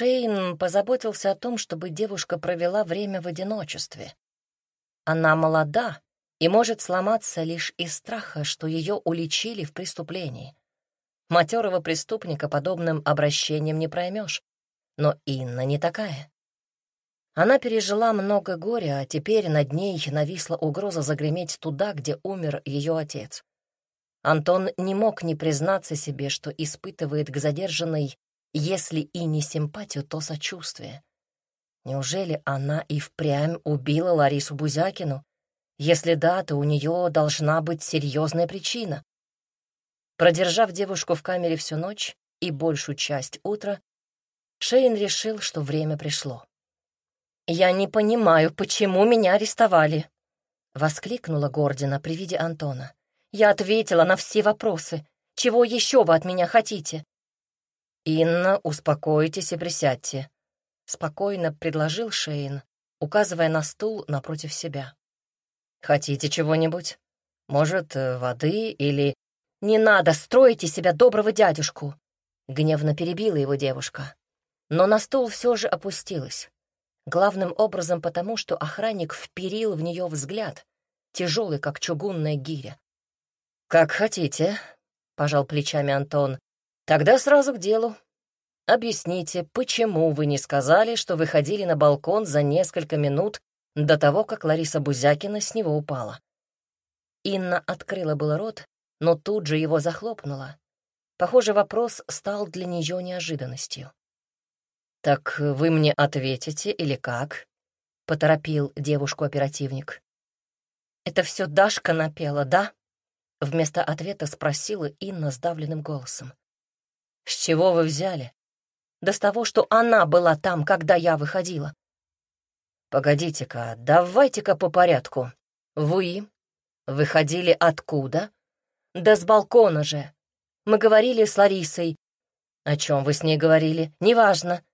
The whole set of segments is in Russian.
Шейн позаботился о том, чтобы девушка провела время в одиночестве. Она молода и может сломаться лишь из страха, что ее уличили в преступлении. Матерого преступника подобным обращением не проймешь. Но Инна не такая. Она пережила много горя, а теперь над ней нависла угроза загреметь туда, где умер ее отец. Антон не мог не признаться себе, что испытывает к задержанной, если и не симпатию, то сочувствие. Неужели она и впрямь убила Ларису Бузякину? Если да, то у нее должна быть серьезная причина. Продержав девушку в камере всю ночь и большую часть утра, Шейн решил, что время пришло. «Я не понимаю, почему меня арестовали», — воскликнула Гордина при виде Антона. «Я ответила на все вопросы. Чего еще вы от меня хотите?» «Инна, успокойтесь и присядьте», — спокойно предложил Шейн, указывая на стул напротив себя. «Хотите чего-нибудь? Может, э, воды или...» «Не надо, строить из себя доброго дядюшку!» Гневно перебила его девушка. Но на стул все же опустилась. Главным образом потому, что охранник вперил в нее взгляд, тяжелый, как чугунная гиря. «Как хотите», — пожал плечами Антон. «Тогда сразу к делу. Объясните, почему вы не сказали, что выходили на балкон за несколько минут до того, как Лариса Бузякина с него упала?» Инна открыла было рот, но тут же его захлопнула. Похоже, вопрос стал для нее неожиданностью. «Так вы мне ответите или как?» — поторопил девушку оперативник. «Это все Дашка напела, да?» — вместо ответа спросила Инна сдавленным голосом. «С чего вы взяли?» «Да с того, что она была там, когда я выходила». «Погодите-ка, давайте-ка по порядку. Вы выходили откуда?» Да с балкона же. Мы говорили с Ларисой. О чем вы с ней говорили? Неважно.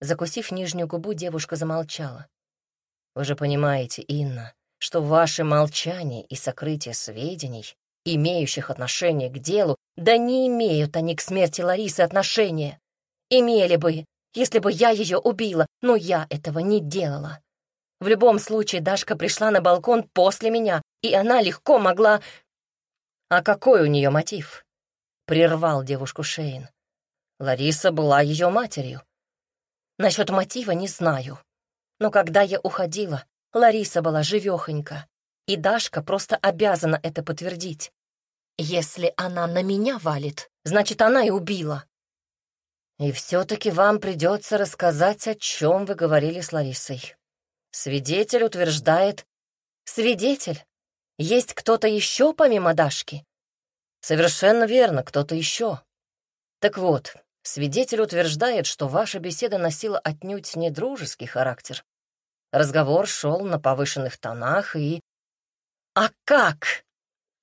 Закусив нижнюю губу, девушка замолчала. Вы же понимаете, Инна, что ваше молчание и сокрытие сведений, имеющих отношение к делу, да не имеют они к смерти Ларисы отношения. Имели бы, если бы я ее убила, но я этого не делала. В любом случае, Дашка пришла на балкон после меня, и она легко могла «А какой у нее мотив?» — прервал девушку Шейн. Лариса была ее матерью. Насчет мотива не знаю. Но когда я уходила, Лариса была живехонька, и Дашка просто обязана это подтвердить. Если она на меня валит, значит, она и убила. И все-таки вам придется рассказать, о чем вы говорили с Ларисой. Свидетель утверждает... Свидетель? Есть кто-то еще помимо Дашки? Совершенно верно, кто-то еще. Так вот, свидетель утверждает, что ваша беседа носила отнюдь не дружеский характер. Разговор шел на повышенных тонах и... А как?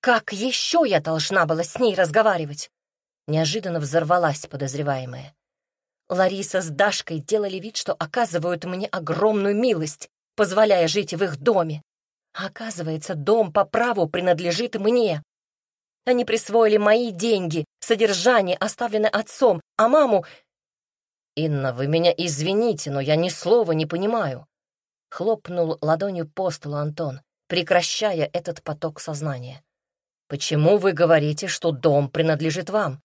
Как еще я должна была с ней разговаривать? Неожиданно взорвалась подозреваемая. Лариса с Дашкой делали вид, что оказывают мне огромную милость, позволяя жить в их доме. А оказывается, дом по праву принадлежит мне. Они присвоили мои деньги, содержание, оставленное отцом, а маму... «Инна, вы меня извините, но я ни слова не понимаю», — хлопнул ладонью по столу Антон, прекращая этот поток сознания. «Почему вы говорите, что дом принадлежит вам?»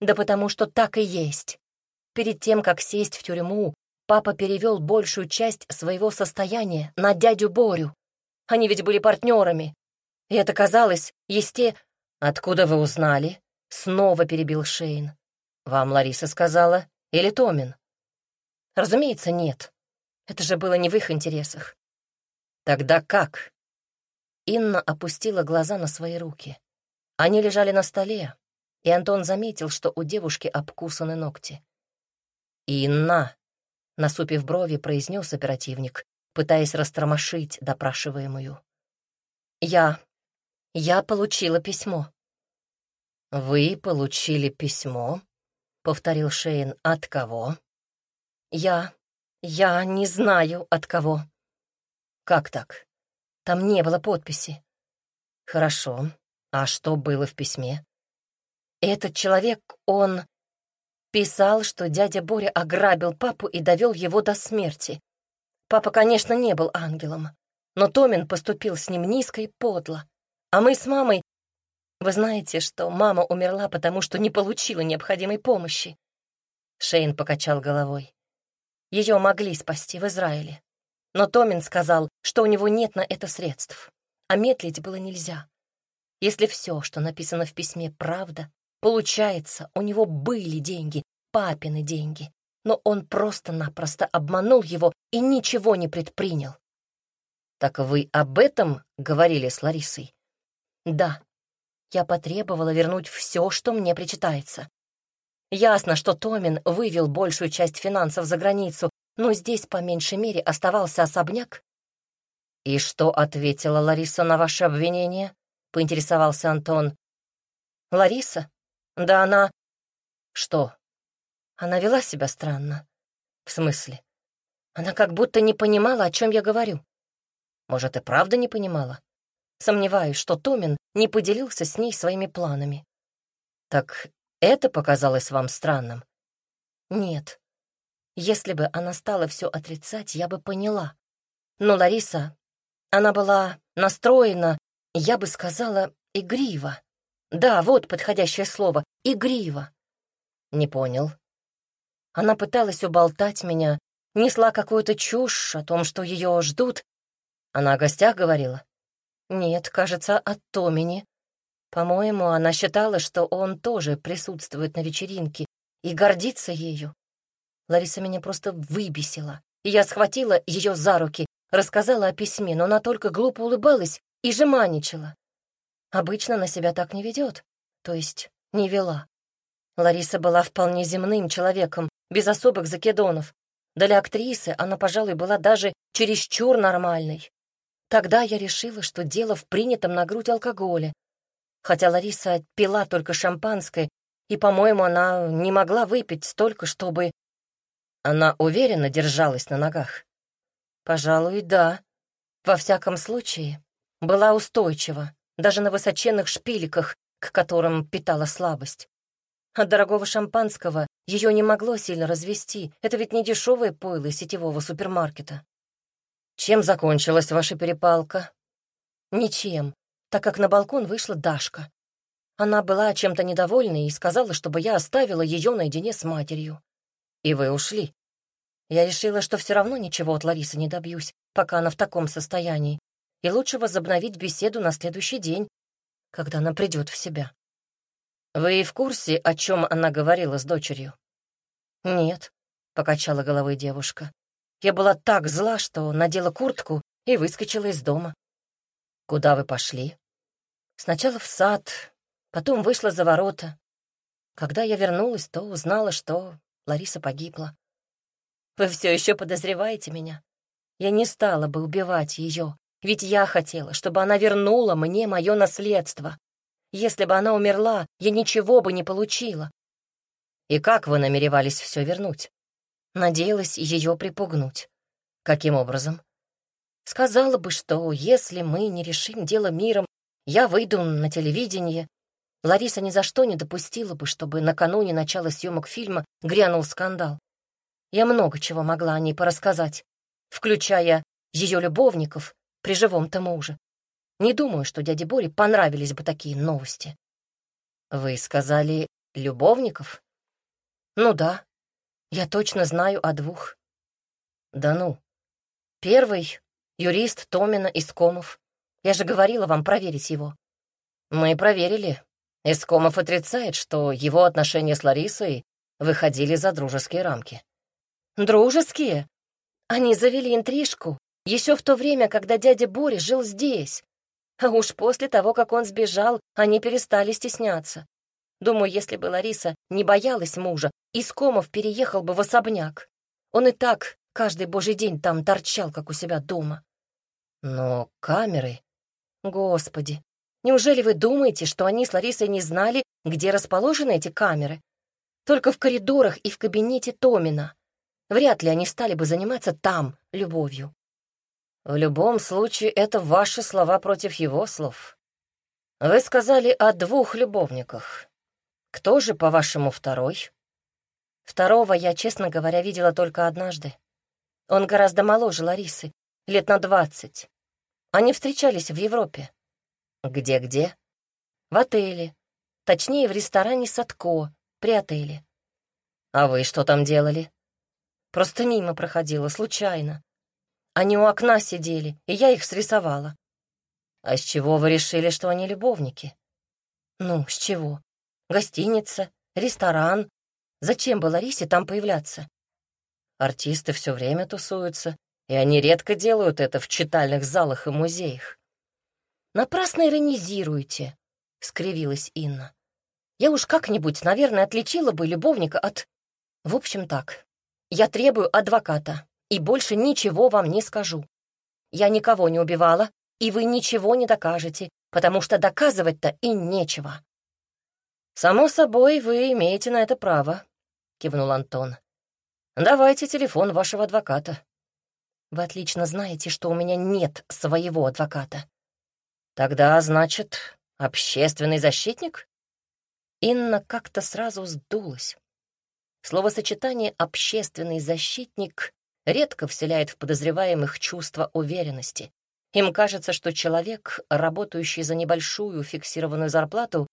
«Да потому что так и есть. Перед тем, как сесть в тюрьму, папа перевел большую часть своего состояния на дядю Борю. Они ведь были партнерами. И это казалось, есте... Откуда вы узнали? Снова перебил Шейн. Вам Лариса сказала? Или Томин? Разумеется, нет. Это же было не в их интересах. Тогда как? Инна опустила глаза на свои руки. Они лежали на столе, и Антон заметил, что у девушки обкусаны ногти. «Инна!» — насупив брови, произнес оперативник, пытаясь растормошить допрашиваемую. «Я... я получила письмо». «Вы получили письмо?» — повторил Шейн. «От кого?» «Я... я не знаю, от кого». «Как так? Там не было подписи». «Хорошо. А что было в письме?» «Этот человек, он...» Писал, что дядя Боря ограбил папу и довел его до смерти. Папа, конечно, не был ангелом, но Томин поступил с ним низко и подло. А мы с мамой... Вы знаете, что мама умерла, потому что не получила необходимой помощи. Шейн покачал головой. Ее могли спасти в Израиле. Но Томин сказал, что у него нет на это средств, а медлить было нельзя. Если все, что написано в письме, правда, получается, у него были деньги, папины деньги, но он просто-напросто обманул его и ничего не предпринял. «Так вы об этом говорили с Ларисой?» «Да. Я потребовала вернуть все, что мне причитается. Ясно, что Томин вывел большую часть финансов за границу, но здесь, по меньшей мере, оставался особняк. «И что ответила Лариса на ваше обвинение?» — поинтересовался Антон. «Лариса? Да она...» «Что?» Она вела себя странно. «В смысле?» Она как будто не понимала, о чем я говорю. Может, и правда не понимала? Сомневаюсь, что Томин не поделился с ней своими планами. «Так это показалось вам странным?» «Нет. Если бы она стала все отрицать, я бы поняла. Но Лариса, она была настроена, я бы сказала, игриво. Да, вот подходящее слово — игриво. Не понял. Она пыталась уболтать меня, несла какую-то чушь о том, что ее ждут. Она о гостях говорила? Нет, кажется, о Томине. По-моему, она считала, что он тоже присутствует на вечеринке и гордится ею. Лариса меня просто выбесила. И я схватила ее за руки, рассказала о письме, но она только глупо улыбалась и жеманничала. Обычно на себя так не ведет, то есть не вела. Лариса была вполне земным человеком, без особых закидонов. Для актрисы она, пожалуй, была даже чересчур нормальной. Тогда я решила, что дело в принятом на грудь алкоголе. Хотя Лариса пила только шампанское, и, по-моему, она не могла выпить столько, чтобы она уверенно держалась на ногах? Пожалуй, да. Во всяком случае, была устойчива, даже на высоченных шпильках, к которым питала слабость. От дорогого шампанского ее не могло сильно развести. Это ведь не дешевое пойло сетевого супермаркета. Чем закончилась ваша перепалка? Ничем, так как на балкон вышла Дашка. Она была чем-то недовольна и сказала, чтобы я оставила ее наедине с матерью. И вы ушли. Я решила, что все равно ничего от Ларисы не добьюсь, пока она в таком состоянии, и лучше возобновить беседу на следующий день, когда она придет в себя. Вы в курсе, о чем она говорила с дочерью? Нет, покачала головой девушка. Я была так зла, что надела куртку и выскочила из дома. Куда вы пошли? Сначала в сад, потом вышла за ворота. Когда я вернулась, то узнала, что Лариса погибла. Вы все еще подозреваете меня? Я не стала бы убивать ее, ведь я хотела, чтобы она вернула мне мое наследство. Если бы она умерла, я ничего бы не получила. И как вы намеревались все вернуть? Надеялась ее припугнуть. Каким образом? Сказала бы, что если мы не решим дело миром, я выйду на телевидение. Лариса ни за что не допустила бы, чтобы накануне начала съемок фильма грянул скандал. Я много чего могла о ней порассказать, включая ее любовников при живом-то муже. Не думаю, что дяде Боре понравились бы такие новости. Вы сказали любовников? Ну да, я точно знаю о двух. Да ну. Первый — юрист Томина Искомов. Я же говорила вам проверить его. Мы проверили. Искомов отрицает, что его отношения с Ларисой выходили за дружеские рамки. Дружеские? Они завели интрижку еще в то время, когда дядя Боря жил здесь. А уж после того, как он сбежал, они перестали стесняться. Думаю, если бы Лариса не боялась мужа, Искомов переехал бы в особняк. Он и так каждый божий день там торчал, как у себя дома. Но камеры... Господи, неужели вы думаете, что они с Ларисой не знали, где расположены эти камеры? Только в коридорах и в кабинете Томина. Вряд ли они стали бы заниматься там любовью. В любом случае, это ваши слова против его слов. Вы сказали о двух любовниках. Кто же, по-вашему, второй? Второго я, честно говоря, видела только однажды. Он гораздо моложе Ларисы, лет на двадцать. Они встречались в Европе. Где-где? В отеле. Точнее, в ресторане «Садко» при отеле. А вы что там делали? Просто мимо проходила, случайно. Они у окна сидели, и я их срисовала. А с чего вы решили, что они любовники? Ну, с чего? Гостиница, ресторан. Зачем было Рисе там появляться? Артисты все время тусуются, и они редко делают это в читальных залах и музеях. «Напрасно иронизируете», — скривилась Инна. «Я уж как-нибудь, наверное, отличила бы любовника от... В общем так, я требую адвоката и больше ничего вам не скажу. Я никого не убивала, и вы ничего не докажете, потому что доказывать-то и нечего». «Само собой, вы имеете на это право», — кивнул Антон. «Давайте телефон вашего адвоката». «Вы отлично знаете, что у меня нет своего адвоката». «Тогда, значит, общественный защитник?» Инна как-то сразу сдулась. Словосочетание «общественный защитник» редко вселяет в подозреваемых чувство уверенности. Им кажется, что человек, работающий за небольшую фиксированную зарплату,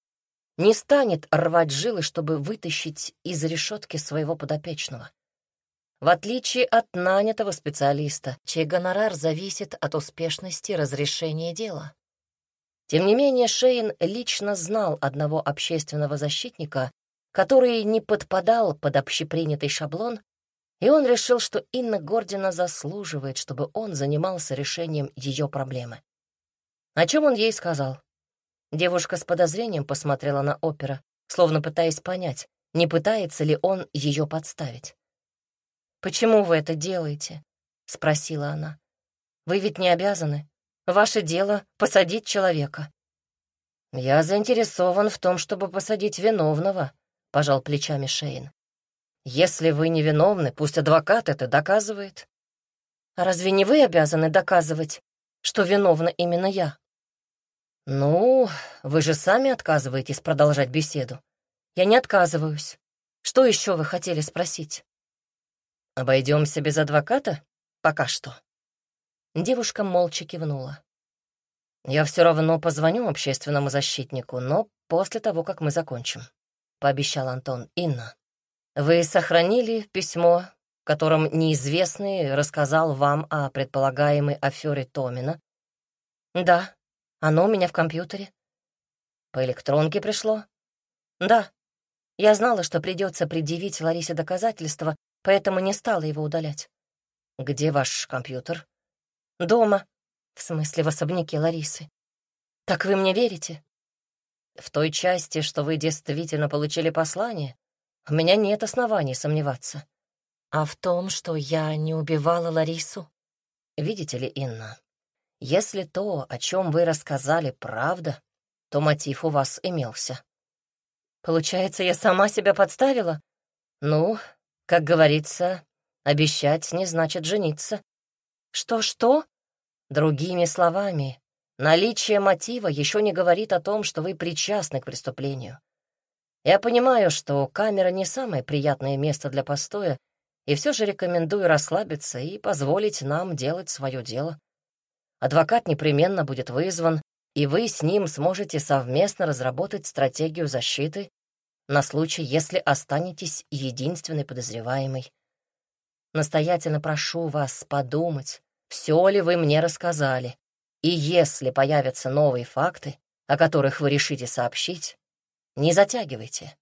не станет рвать жилы, чтобы вытащить из решетки своего подопечного. В отличие от нанятого специалиста, чей гонорар зависит от успешности разрешения дела. Тем не менее, Шейн лично знал одного общественного защитника, который не подпадал под общепринятый шаблон, и он решил, что Инна Гордина заслуживает, чтобы он занимался решением ее проблемы. О чем он ей сказал? Девушка с подозрением посмотрела на опера, словно пытаясь понять, не пытается ли он ее подставить. «Почему вы это делаете?» — спросила она. «Вы ведь не обязаны. Ваше дело — посадить человека». «Я заинтересован в том, чтобы посадить виновного», — пожал плечами Шейн. «Если вы невиновны, пусть адвокат это доказывает». «А разве не вы обязаны доказывать, что виновна именно я?» «Ну, вы же сами отказываетесь продолжать беседу». «Я не отказываюсь. Что еще вы хотели спросить?» «Обойдемся без адвоката? Пока что». Девушка молча кивнула. «Я все равно позвоню общественному защитнику, но после того, как мы закончим», — пообещал Антон. «Инна, вы сохранили письмо, в котором неизвестный рассказал вам о предполагаемой афере Томина?» «Да, оно у меня в компьютере». «По электронке пришло?» «Да. Я знала, что придется предъявить Ларисе доказательства, поэтому не стала его удалять». «Где ваш компьютер?» Дома. В смысле, в особняке Ларисы. Так вы мне верите? В той части, что вы действительно получили послание, у меня нет оснований сомневаться. А в том, что я не убивала Ларису? Видите ли, Инна, если то, о чем вы рассказали, правда, то мотив у вас имелся. Получается, я сама себя подставила? Ну, как говорится, обещать не значит жениться. Что-что? Другими словами, наличие мотива еще не говорит о том, что вы причастны к преступлению. Я понимаю, что камера не самое приятное место для постоя, и все же рекомендую расслабиться и позволить нам делать свое дело. Адвокат непременно будет вызван, и вы с ним сможете совместно разработать стратегию защиты на случай, если останетесь единственной подозреваемой. Настоятельно прошу вас подумать, все ли вы мне рассказали, и если появятся новые факты, о которых вы решите сообщить, не затягивайте.